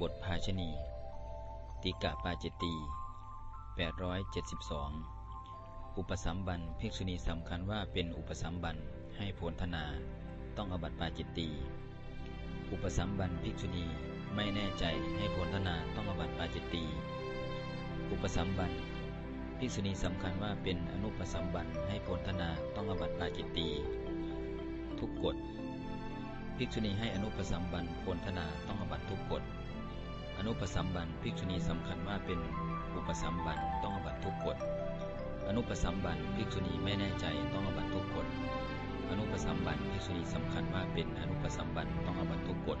บทภาชณีติกะปาจิตตี872 อุปสัมบันภิกษุณีสำคัญว่าเป็นอุปสัมบันให้โพลธนา ต้องอบัตปาจิตตี อุปสัมบันภิกษุณีไม่แน่ใจให้โพลธนาต้องอบัตปาจิตตี อุปสัมบันภิกษุณีสำคัญว่าเป็นอนุปสัมบันให้โพลธนาต้องอบัตปาจิตตี ทุกกฎภิกษุณีให้อนุปสัมบันโพลธนาต้อง นุปสัมบันภิกษุณีสำคัญว่าเป็นอุปสัมบันต้องอบัตทุกกฎอนุปสัมบันภิกษุณีไม่แน่ใจต้องอบัตทุกกฎอนุปสัมบันภิกษุณีสำคัญว่าเป็นอนุปสัมบันต้องอบัตทุกกฎ